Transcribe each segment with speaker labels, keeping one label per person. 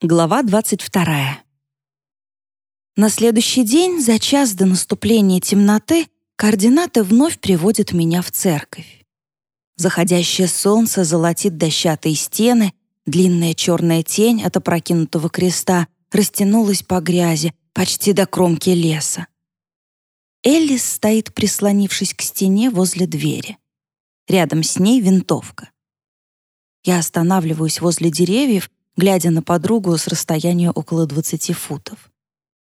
Speaker 1: Глава 22. На следующий день, за час до наступления темноты, координаты вновь приводят меня в церковь. Заходящее солнце золотит дощатые стены, длинная черная тень от опрокинутого креста растянулась по грязи почти до кромки леса. Эллис стоит, прислонившись к стене возле двери. Рядом с ней винтовка. Я останавливаюсь возле деревьев глядя на подругу с расстояния около 20 футов.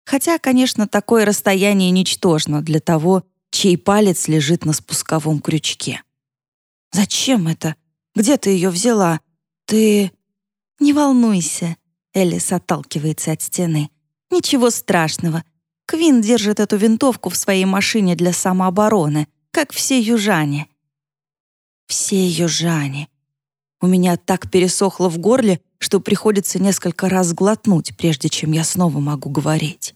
Speaker 1: Хотя, конечно, такое расстояние ничтожно для того, чей палец лежит на спусковом крючке. «Зачем это? Где ты ее взяла? Ты...» «Не волнуйся», — Элис отталкивается от стены. «Ничего страшного. Квин держит эту винтовку в своей машине для самообороны, как все южане». «Все южане», у меня так пересохло в горле, что приходится несколько раз глотнуть, прежде чем я снова могу говорить.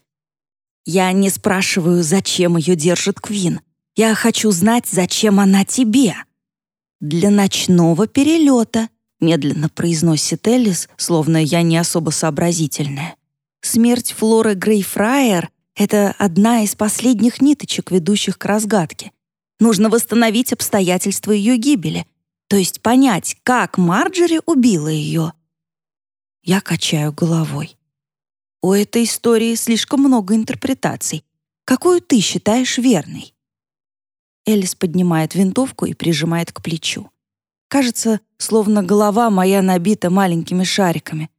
Speaker 1: Я не спрашиваю, зачем ее держит Квин. Я хочу знать, зачем она тебе. Для ночного перелета, медленно произносит Элис, словно я не особо сообразительная. Смерть Флоры Грейфрайер — это одна из последних ниточек, ведущих к разгадке. Нужно восстановить обстоятельства ее гибели — то есть понять, как Марджери убила ее. Я качаю головой. У этой истории слишком много интерпретаций. Какую ты считаешь верной? Элис поднимает винтовку и прижимает к плечу. Кажется, словно голова моя набита маленькими шариками.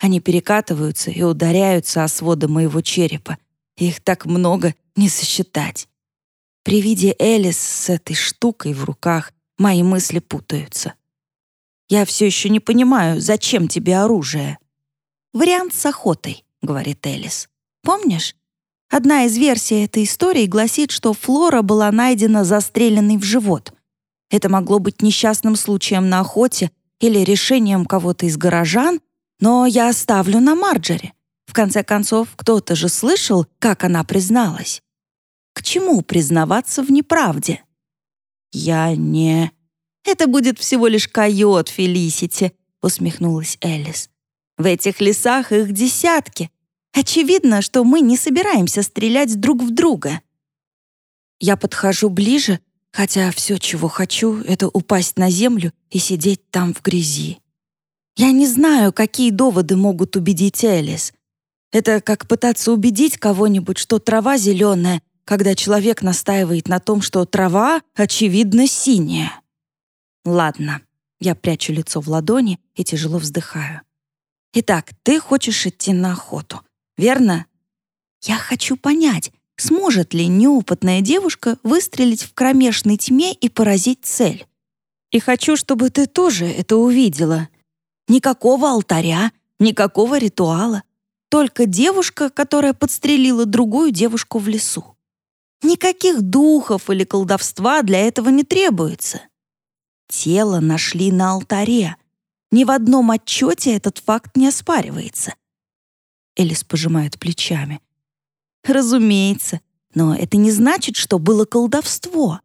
Speaker 1: Они перекатываются и ударяются о своды моего черепа. Их так много, не сосчитать. При виде Элис с этой штукой в руках Мои мысли путаются. Я все еще не понимаю, зачем тебе оружие. Вариант с охотой, говорит Элис. Помнишь? Одна из версий этой истории гласит, что Флора была найдена застреленной в живот. Это могло быть несчастным случаем на охоте или решением кого-то из горожан, но я оставлю на Марджери. В конце концов, кто-то же слышал, как она призналась. К чему признаваться в неправде? «Я не...» «Это будет всего лишь койот, Фелисити», — усмехнулась Элис. «В этих лесах их десятки. Очевидно, что мы не собираемся стрелять друг в друга». Я подхожу ближе, хотя все, чего хочу, это упасть на землю и сидеть там в грязи. Я не знаю, какие доводы могут убедить Элис. Это как пытаться убедить кого-нибудь, что трава зеленая, когда человек настаивает на том, что трава, очевидно, синяя. Ладно, я прячу лицо в ладони и тяжело вздыхаю. Итак, ты хочешь идти на охоту, верно? Я хочу понять, сможет ли неопытная девушка выстрелить в кромешной тьме и поразить цель. И хочу, чтобы ты тоже это увидела. Никакого алтаря, никакого ритуала. Только девушка, которая подстрелила другую девушку в лесу. Никаких духов или колдовства для этого не требуется. Тело нашли на алтаре. Ни в одном отчете этот факт не оспаривается. Элис пожимает плечами. Разумеется, но это не значит, что было колдовство.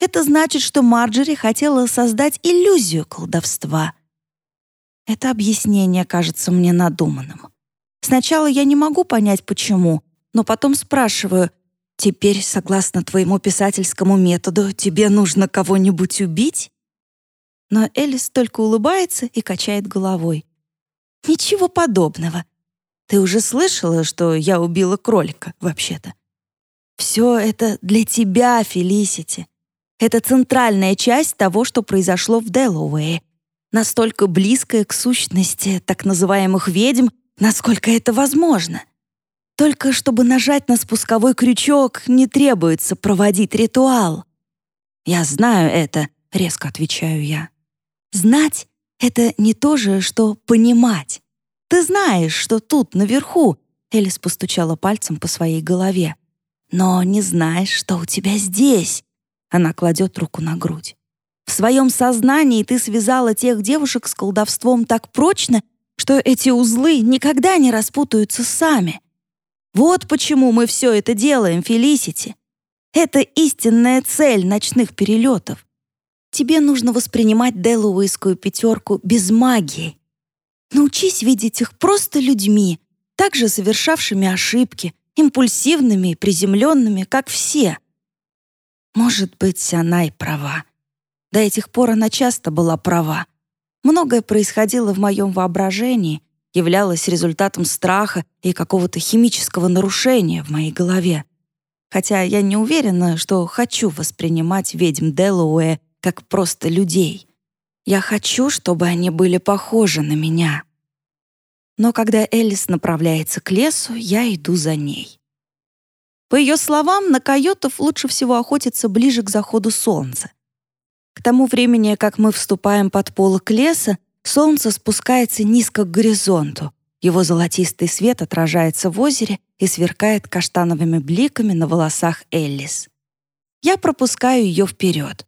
Speaker 1: Это значит, что Марджери хотела создать иллюзию колдовства. Это объяснение кажется мне надуманным. Сначала я не могу понять, почему, но потом спрашиваю — Теперь, согласно твоему писательскому методу, тебе нужно кого-нибудь убить? Но Элис только улыбается и качает головой. Ничего подобного. Ты уже слышала, что я убила кролика, вообще-то? Все это для тебя, Фелисити. Это центральная часть того, что произошло в Дэллоуэе. Настолько близкая к сущности так называемых ведьм, насколько это возможно — только чтобы нажать на спусковой крючок, не требуется проводить ритуал. «Я знаю это», — резко отвечаю я. «Знать — это не то же, что понимать. Ты знаешь, что тут, наверху», — Элис постучала пальцем по своей голове. «Но не знаешь, что у тебя здесь». Она кладет руку на грудь. «В своем сознании ты связала тех девушек с колдовством так прочно, что эти узлы никогда не распутаются сами. Вот почему мы все это делаем, Фелисити. Это истинная цель ночных перелетов. Тебе нужно воспринимать Делуэйскую пятерку без магии. Научись видеть их просто людьми, также совершавшими ошибки, импульсивными и приземленными, как все. Может быть, она и права. До этих пор она часто была права. Многое происходило в моем воображении, являлось результатом страха и какого-то химического нарушения в моей голове. Хотя я не уверена, что хочу воспринимать ведьм Делауэ как просто людей. Я хочу, чтобы они были похожи на меня. Но когда Элис направляется к лесу, я иду за ней. По ее словам, на койотов лучше всего охотиться ближе к заходу солнца. К тому времени, как мы вступаем под полок леса, солнце спускается низко к горизонту. Его золотистый свет отражается в озере и сверкает каштановыми бликами на волосах Эллис. Я пропускаю ее вперед.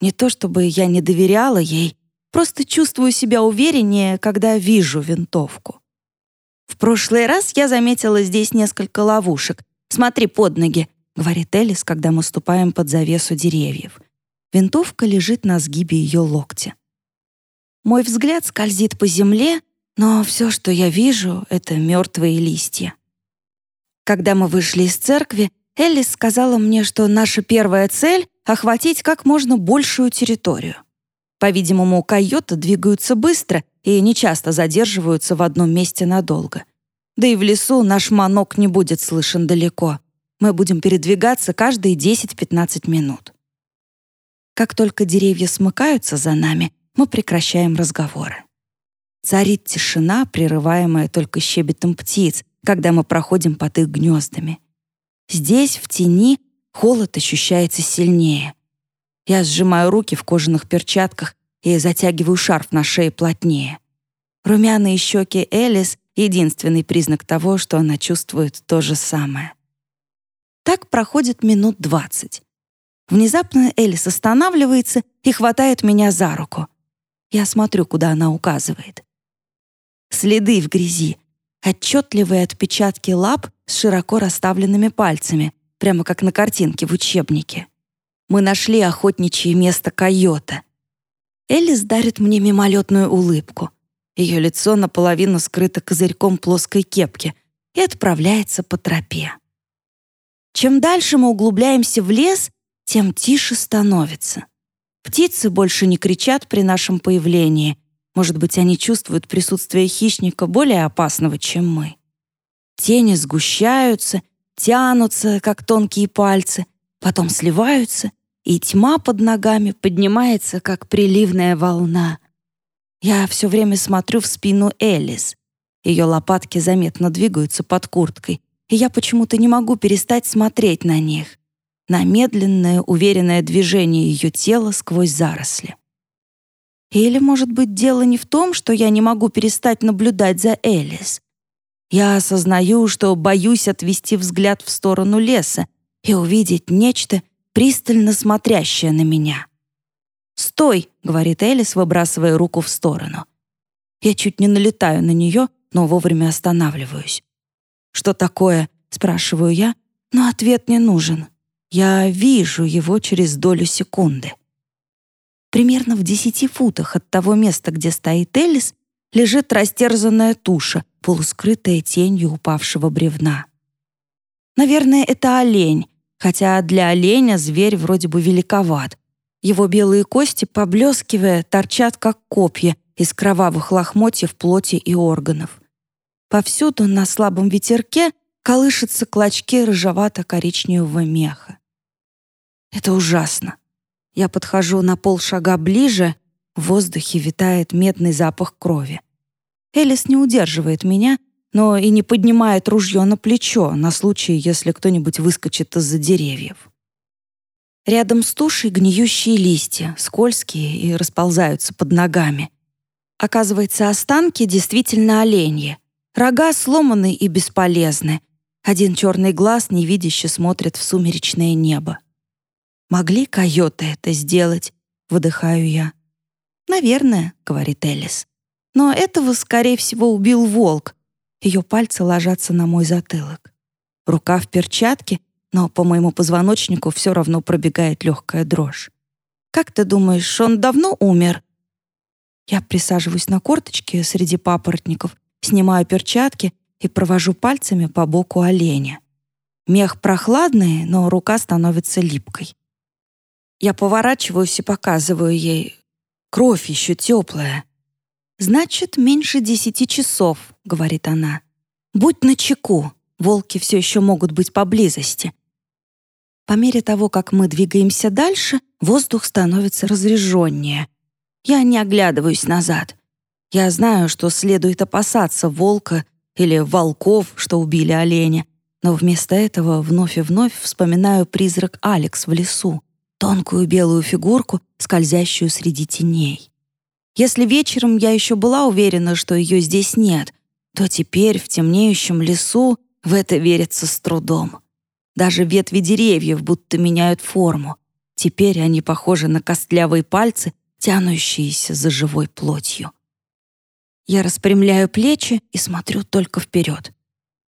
Speaker 1: Не то чтобы я не доверяла ей, просто чувствую себя увереннее, когда вижу винтовку. В прошлый раз я заметила здесь несколько ловушек. Смотри под ноги, говорит Элис, когда мы ступаем под завесу деревьев. Винтовка лежит на сгибе ее локтя. Мой взгляд скользит по земле, но все, что я вижу, — это мертвые листья. Когда мы вышли из церкви, Элис сказала мне, что наша первая цель — охватить как можно большую территорию. По-видимому, койоты двигаются быстро и нечасто задерживаются в одном месте надолго. Да и в лесу наш манок не будет слышен далеко. Мы будем передвигаться каждые 10-15 минут. Как только деревья смыкаются за нами, мы прекращаем разговоры. Царит тишина, прерываемая только щебетом птиц, когда мы проходим под их гнездами. Здесь, в тени, холод ощущается сильнее. Я сжимаю руки в кожаных перчатках и затягиваю шарф на шее плотнее. Румяные щеки Элис — единственный признак того, что она чувствует то же самое. Так проходит минут двадцать. Внезапно Элис останавливается и хватает меня за руку. Я смотрю, куда она указывает. Следы в грязи, отчетливые отпечатки лап с широко расставленными пальцами, прямо как на картинке в учебнике. Мы нашли охотничье место койота. Элис дарит мне мимолетную улыбку. Ее лицо наполовину скрыто козырьком плоской кепки и отправляется по тропе. Чем дальше мы углубляемся в лес, тем тише становится. Птицы больше не кричат при нашем появлении. Может быть, они чувствуют присутствие хищника более опасного, чем мы. Тени сгущаются, тянутся, как тонкие пальцы, потом сливаются, и тьма под ногами поднимается, как приливная волна. Я все время смотрю в спину Элис. Ее лопатки заметно двигаются под курткой, и я почему-то не могу перестать смотреть на них, на медленное, уверенное движение ее тела сквозь заросли. Или, может быть, дело не в том, что я не могу перестать наблюдать за Элис. Я осознаю, что боюсь отвести взгляд в сторону леса и увидеть нечто, пристально смотрящее на меня. «Стой!» — говорит Элис, выбрасывая руку в сторону. Я чуть не налетаю на нее, но вовремя останавливаюсь. «Что такое?» — спрашиваю я, но ответ не нужен. Я вижу его через долю секунды. Примерно в десяти футах от того места, где стоит Элис, лежит растерзанная туша, полускрытая тенью упавшего бревна. Наверное, это олень, хотя для оленя зверь вроде бы великоват. Его белые кости, поблескивая, торчат, как копья из кровавых лохмотьев плоти и органов. Повсюду на слабом ветерке колышутся клочки рыжевато-коричневого меха. Это ужасно. Я подхожу на полшага ближе, в воздухе витает медный запах крови. Элис не удерживает меня, но и не поднимает ружье на плечо на случай, если кто-нибудь выскочит из-за деревьев. Рядом с тушей гниющие листья, скользкие и расползаются под ногами. Оказывается, останки действительно оленьи. Рога сломаны и бесполезны. Один черный глаз невидяще смотрит в сумеречное небо. «Могли койоты это сделать?» — выдыхаю я. «Наверное», — говорит Элис. «Но этого, скорее всего, убил волк. Ее пальцы ложатся на мой затылок. Рука в перчатке, но по моему позвоночнику все равно пробегает легкая дрожь. «Как ты думаешь, он давно умер?» Я присаживаюсь на корточке среди папоротников, снимаю перчатки и провожу пальцами по боку оленя. Мех прохладный, но рука становится липкой. Я поворачиваюсь и показываю ей. Кровь еще теплая. «Значит, меньше десяти часов», — говорит она. «Будь начеку, волки все еще могут быть поблизости». По мере того, как мы двигаемся дальше, воздух становится разреженнее. Я не оглядываюсь назад. Я знаю, что следует опасаться волка или волков, что убили оленя, но вместо этого вновь и вновь вспоминаю призрак Алекс в лесу, тонкую белую фигурку, скользящую среди теней. Если вечером я еще была уверена, что ее здесь нет, то теперь в темнеющем лесу в это верится с трудом. Даже ветви деревьев будто меняют форму. Теперь они похожи на костлявые пальцы, тянущиеся за живой плотью. Я распрямляю плечи и смотрю только вперед.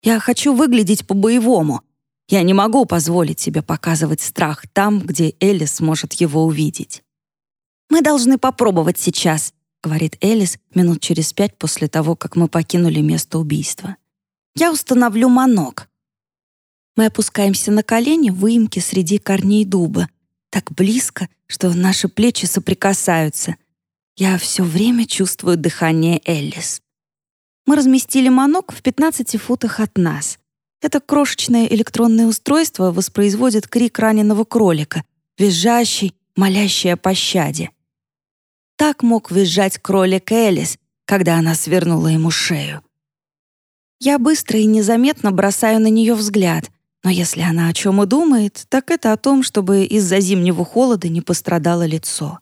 Speaker 1: Я хочу выглядеть по-боевому. Я не могу позволить себе показывать страх там, где Элис может его увидеть. «Мы должны попробовать сейчас», — говорит Элис минут через пять после того, как мы покинули место убийства. «Я установлю манок». Мы опускаемся на колени в выемке среди корней дуба, так близко, что наши плечи соприкасаются. Я все время чувствую дыхание Элис. Мы разместили манок в 15 футах от нас. Это крошечное электронное устройство воспроизводит крик раненого кролика, визжащий, молящий о пощаде. Так мог визжать кролик Элис, когда она свернула ему шею. Я быстро и незаметно бросаю на нее взгляд, но если она о чем и думает, так это о том, чтобы из-за зимнего холода не пострадало лицо.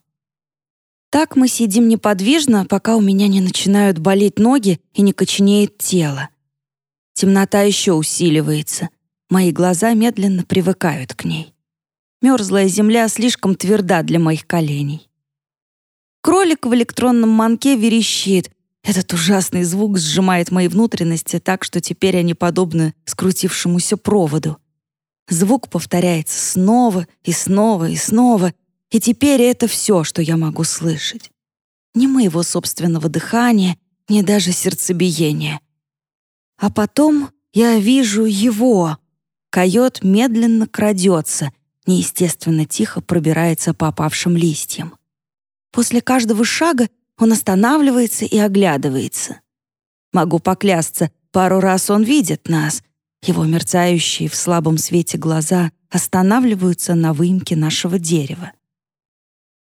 Speaker 1: Так мы сидим неподвижно, пока у меня не начинают болеть ноги и не коченеет тело. Темнота еще усиливается. Мои глаза медленно привыкают к ней. Мерзлая земля слишком тверда для моих коленей. Кролик в электронном манке верещит. Этот ужасный звук сжимает мои внутренности так, что теперь они подобны скрутившемуся проводу. Звук повторяется снова и снова и снова, и теперь это все, что я могу слышать. Ни моего собственного дыхания, ни даже сердцебиения. А потом я вижу его. Койот медленно крадется, неестественно тихо пробирается по опавшим листьям. После каждого шага он останавливается и оглядывается. Могу поклясться, пару раз он видит нас. Его мерцающие в слабом свете глаза останавливаются на выемке нашего дерева.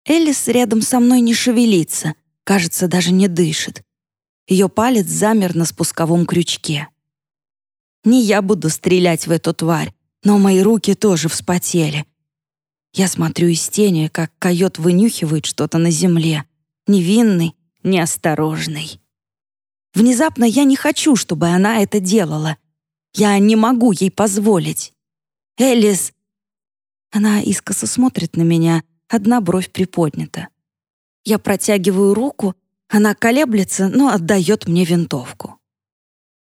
Speaker 1: Элис рядом со мной не шевелится, кажется, даже не дышит. Ее палец замер на спусковом крючке. Не я буду стрелять в эту тварь, но мои руки тоже вспотели — я смотрю из тени, как койот вынюхивает что-то на земле. Невинный, неосторожный. Внезапно я не хочу, чтобы она это делала. Я не могу ей позволить. «Элис!» Она искоса смотрит на меня, одна бровь приподнята. Я протягиваю руку, она колеблется, но отдает мне винтовку.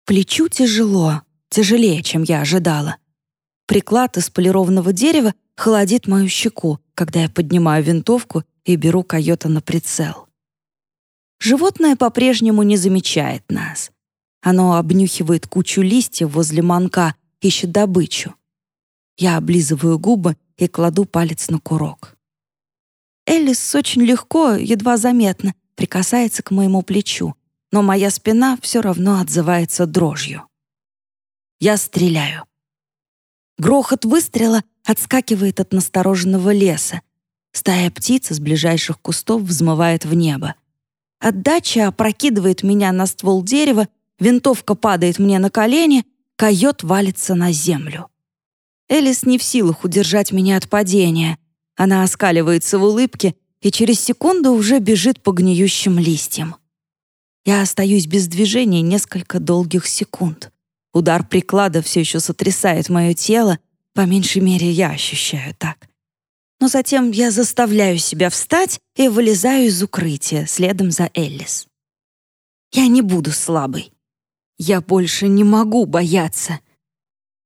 Speaker 1: Плечу тяжело, тяжелее, чем я ожидала. Приклад из полированного дерева холодит мою щеку, когда я поднимаю винтовку и беру койота на прицел. Животное по-прежнему не замечает нас. Оно обнюхивает кучу листьев возле манка, ищет добычу. Я облизываю губы и кладу палец на курок. Элис очень легко, едва заметно, прикасается к моему плечу, но моя спина все равно отзывается дрожью. Я стреляю. Грохот выстрела отскакивает от настороженного леса. Стая птиц из ближайших кустов взмывает в небо. Отдача опрокидывает меня на ствол дерева, винтовка падает мне на колени, койот валится на землю. Элис не в силах удержать меня от падения. Она оскаливается в улыбке и через секунду уже бежит по гниющим листьям. Я остаюсь без движения несколько долгих секунд. Удар приклада все еще сотрясает мое тело, по меньшей мере, я ощущаю так. Но затем я заставляю себя встать и вылезаю из укрытия следом за Эллис. Я не буду слабой. Я больше не могу бояться.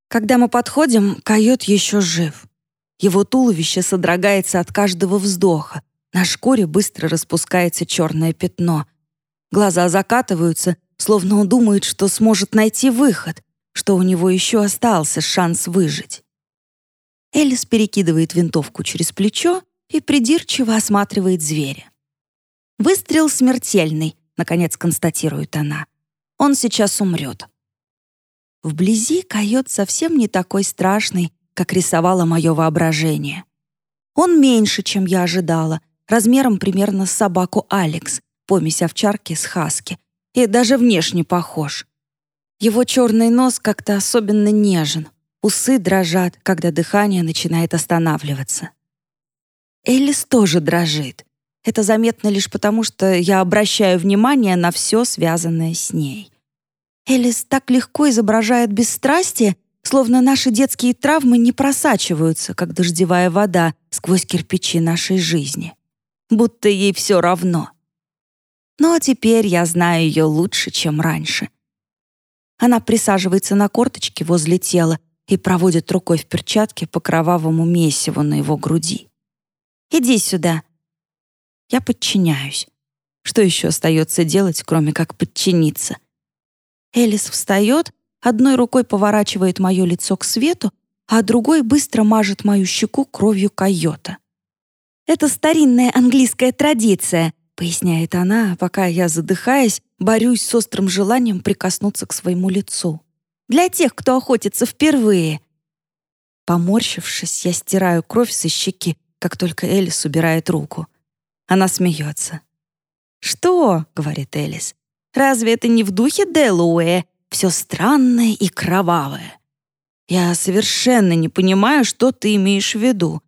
Speaker 1: Когда мы подходим, койот еще жив. Его туловище содрогается от каждого вздоха, На шкуре быстро распускается черное пятно. Глаза закатываются, словно он думает, что сможет найти выход, что у него еще остался шанс выжить. Элис перекидывает винтовку через плечо и придирчиво осматривает зверя. «Выстрел смертельный», — наконец констатирует она. «Он сейчас умрет». Вблизи койот совсем не такой страшный, как рисовало мое воображение. Он меньше, чем я ожидала, размером примерно с собаку Алекс, помесь овчарки с хаски, и даже внешне похож. Его черный нос как-то особенно нежен, усы дрожат, когда дыхание начинает останавливаться. Элис тоже дрожит. Это заметно лишь потому, что я обращаю внимание на все, связанное с ней. Элис так легко изображает бесстрастие, словно наши детские травмы не просачиваются, как дождевая вода, сквозь кирпичи нашей жизни. Будто ей все равно. Но теперь я знаю ее лучше, чем раньше. Она присаживается на корточки возле тела и проводит рукой в перчатке по кровавому месиву на его груди. «Иди сюда», я подчиняюсь. Что еще остается делать, кроме как подчиниться? Элис встает, одной рукой поворачивает мое лицо к свету, а другой быстро мажет мою щеку кровью койота. «Это старинная английская традиция», — поясняет она, пока я, задыхаясь, борюсь с острым желанием прикоснуться к своему лицу. «Для тех, кто охотится впервые». Поморщившись, я стираю кровь со щеки, как только Элис убирает руку. Она смеется. «Что?» — говорит Элис. «Разве это не в духе Делуэ? Все странное и кровавое. Я совершенно не понимаю, что ты имеешь в виду».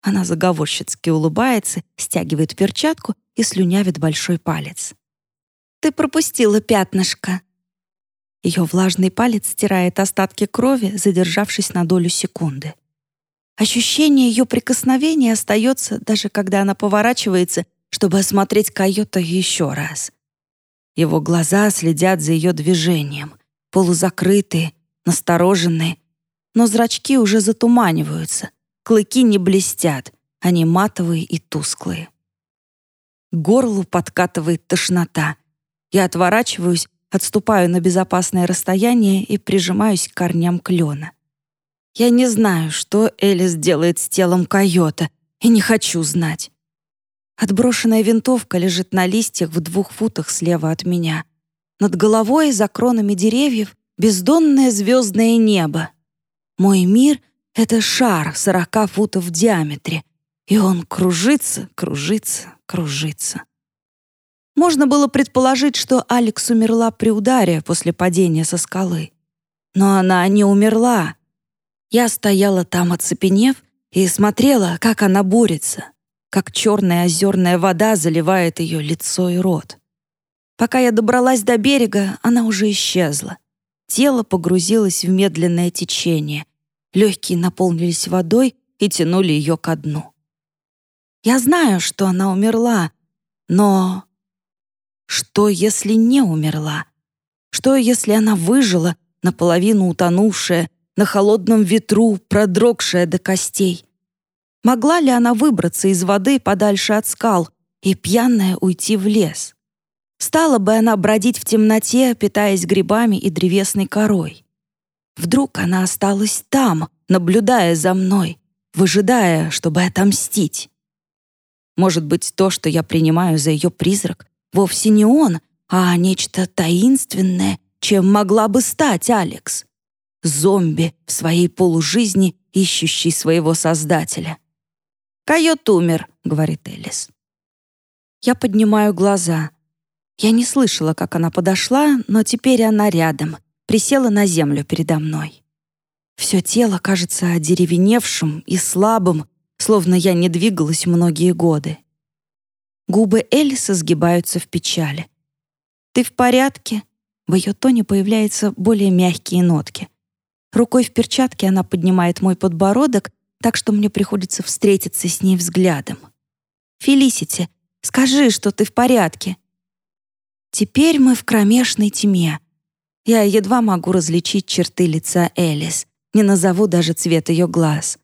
Speaker 1: Она заговорщицки улыбается, стягивает перчатку и слюнявит большой палец. «Ты пропустила пятнышко». Ее влажный палец стирает остатки крови, задержавшись на долю секунды. Ощущение ее прикосновения остается, даже когда она поворачивается, чтобы осмотреть койота еще раз. Его глаза следят за ее движением, полузакрытые, настороженные, но зрачки уже затуманиваются, клыки не блестят, они матовые и тусклые. К горлу подкатывает тошнота. Я отворачиваюсь, отступаю на безопасное расстояние и прижимаюсь к корням клена. Я не знаю, что Элис делает с телом койота, и не хочу знать. Отброшенная винтовка лежит на листьях в двух футах слева от меня. Над головой, за кронами деревьев, бездонное звездное небо. Мой мир — это шар сорока футов в диаметре, и он кружится, кружится, кружится. Можно было предположить, что Алекс умерла при ударе после падения со скалы. Но она не умерла, я стояла там, оцепенев, и смотрела, как она борется, как черная озерная вода заливает ее лицо и рот. Пока я добралась до берега, она уже исчезла. Тело погрузилось в медленное течение. Легкие наполнились водой и тянули ее ко дну. Я знаю, что она умерла, но... Что, если не умерла? Что, если она выжила, наполовину утонувшая, на холодном ветру, продрогшая до костей. Могла ли она выбраться из воды подальше от скал и пьяная уйти в лес? Стала бы она бродить в темноте, питаясь грибами и древесной корой. Вдруг она осталась там, наблюдая за мной, выжидая, чтобы отомстить. Может быть, то, что я принимаю за ее призрак, вовсе не он, а нечто таинственное, чем могла бы стать Алекс зомби в своей полужизни, ищущий своего создателя. «Койот умер», — говорит Элис. Я поднимаю глаза. Я не слышала, как она подошла, но теперь она рядом, присела на землю передо мной. Все тело кажется одеревеневшим и слабым, словно я не двигалась многие годы. Губы Элиса сгибаются в печали. «Ты в порядке?» В ее тоне появляются более мягкие нотки. Рукой в перчатке она поднимает мой подбородок, так что мне приходится встретиться с ней взглядом. «Фелисити, скажи, что ты в порядке». Теперь мы в кромешной тьме. Я едва могу различить черты лица Элис, не назову даже цвет ее глаз.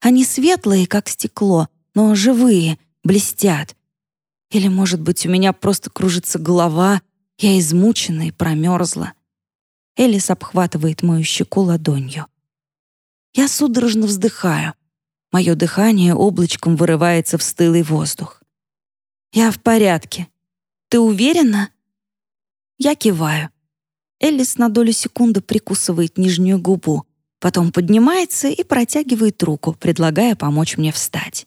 Speaker 1: Они светлые, как стекло, но живые, блестят. Или, может быть, у меня просто кружится голова, я измучена и промерзла. Элис обхватывает мою щеку ладонью. Я судорожно вздыхаю. Мое дыхание облачком вырывается в стылый воздух. «Я в порядке. Ты уверена?» Я киваю. Элис на долю секунды прикусывает нижнюю губу, потом поднимается и протягивает руку, предлагая помочь мне встать.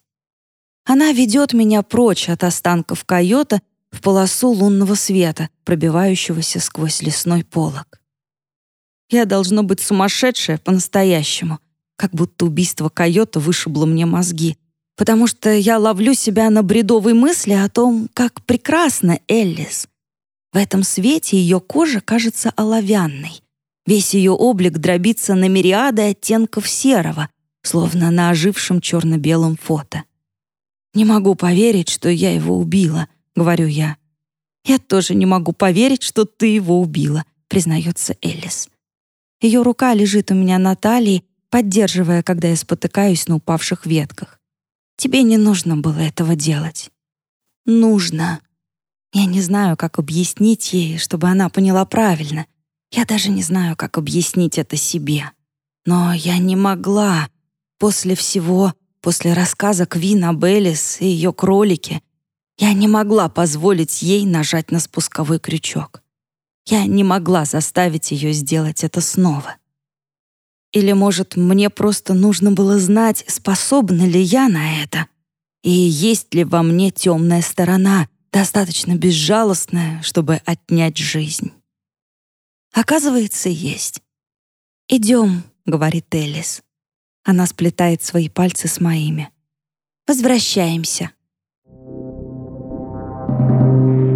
Speaker 1: Она ведет меня прочь от останков койота в полосу лунного света, пробивающегося сквозь лесной полог. Я должно быть сумасшедшая по-настоящему, как будто убийство койота вышибло мне мозги, потому что я ловлю себя на бредовой мысли о том, как прекрасна Эллис. В этом свете ее кожа кажется оловянной. Весь ее облик дробится на мириады оттенков серого, словно на ожившем черно-белом фото. «Не могу поверить, что я его убила», — говорю я. «Я тоже не могу поверить, что ты его убила», — признается Элис. Ее рука лежит у меня на талии, поддерживая, когда я спотыкаюсь на упавших ветках. «Тебе не нужно было этого делать». «Нужно», я не знаю, как объяснить ей, чтобы она поняла правильно. Я даже не знаю, как объяснить это себе. Но я не могла. После всего, после рассказа Квин об Элис и ее кролике, я не могла позволить ей нажать на спусковой крючок. Я не могла заставить ее сделать это снова. Или, может, мне просто нужно было знать, способна ли я на это? И есть ли во мне темная сторона, достаточно безжалостная, чтобы отнять жизнь? Оказывается, есть. «Идем», — говорит Элис. Она сплетает свои пальцы с моими. «Возвращаемся». Thank you.